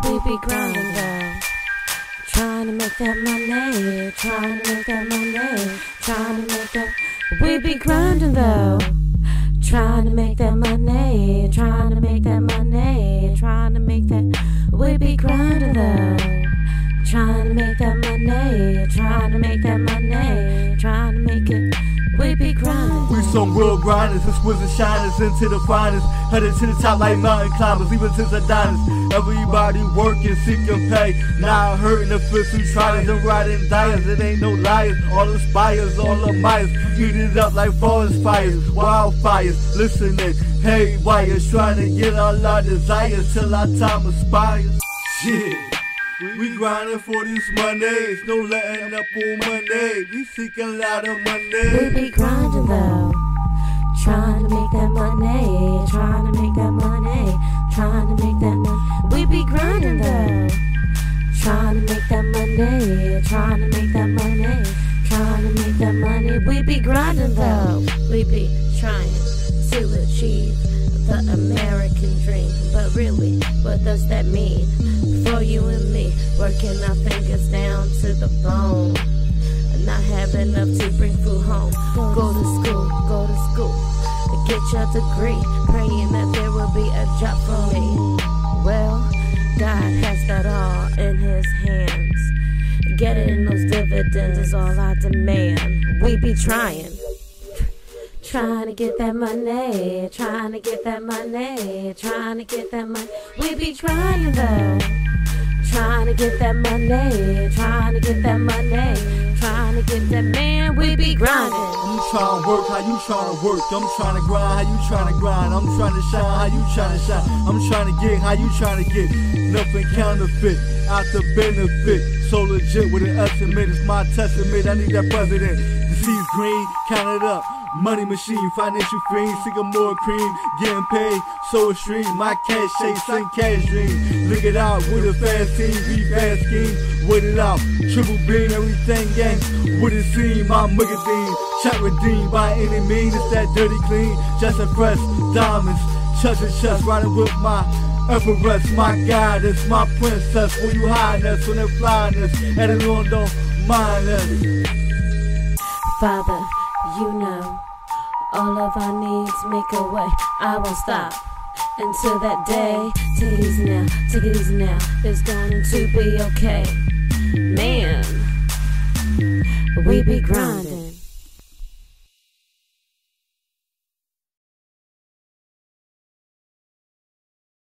We be grinding though. Trying to make that money, trying to make that money, trying to make that. We be grinding though. Trying to make that money, trying to make that money, trying to make that. We be grinding though. Trying to make that money, trying to make that money, trying to make it. We be grinding. Some real grinders, exquisite shiners into the finest. Headed to the top like mountain climbers, even since the diners. Everybody working, seeking pay. Not hurting the fist who tries and riding diets. It ain't no liars, all inspires, all admires. Eat it up like forest fires, wildfires. Listening, hey, wires, trying to get all our desires till our time expires. Shit. We grinding for these Mondays, no letting up on Monday. We seeking a lot of money. We be grinding though. Trying to make that money, trying to make that money, trying to make that money. We be grinding though. Trying to make that money, trying to make that money, trying to make that money. We be grinding though. We be trying to achieve the American dream. But really, what does that mean? For you and me, working our fingers down to the bone. Get your degree. Praying that there will be a job for me. Well, God has that all in his hands. Getting those dividends is all I demand. We be trying. Trying to get that money, trying to get that money, trying to get that money. We be trying though. Trying to get that money, trying to get that money, get that man. We be grinding. I'm trying to work, how you trying to work? I'm trying to grind, how you trying to grind? I'm trying to shine, how you trying to shine? I'm trying to get, how you trying to get? Nothing counterfeit, out the benefit. So legit with an estimate, it's my testament. I need that president. The seeds green, count it up. Money machine, financial fiend, seeking more cream, getting paid, so extreme. My cash shake, sing cash dream. Look it out with a fast team, be fast scheme. Wait it out, triple beam, everything gang. With it seem, I'm Mugadeen. Check redeemed by any means, it's that dirty clean. Just impressed, diamonds, chest and chest, riding with my Everest, my guidance, my princess. Will you highness when they're flying us? Heading on, don't mind us. Father, you know all of our needs make a way. I won't stop until that day. Take it easy now, take it easy now. It's going to be okay. Man, we be grinding.